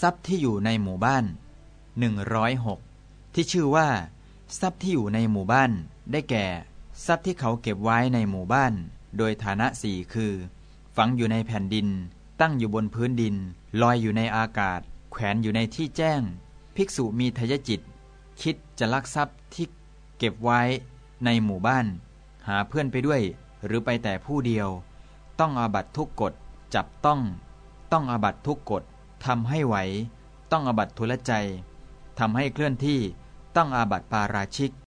ทรัพย์ที่อยู่ในหมู่บ้าน 106 ที่ชื่อว่า ทรัพย์ที่อยู่ในหมู่บ้าน ได้แก่ ทรัพย์ที่เขาเก็บไว้ในหมู่บ้าน โดยฐานะสี่คือ ฝังอยู่ในแผ่นดิน ตั้งอยู่บนพื้นดิน ลอยอยู่ในอากาศ แขวนอยู่ในที่แจ้ง ภิกษุมีทยจิต คิดจะลักทรัพย์ที่เก็บไว้ในหมู่บ้าน หาเพื่อนไปด้วย หรือไปแต่ผู้เดียว ต้องอาบัตทุกกฎจับต้อง ต้องอาบัตทุกกฎ ทำให้ไหว ต้องอาบัตทุลใจ ทำให้เคลื่อนที่ ต้องอาบัตปาราชิก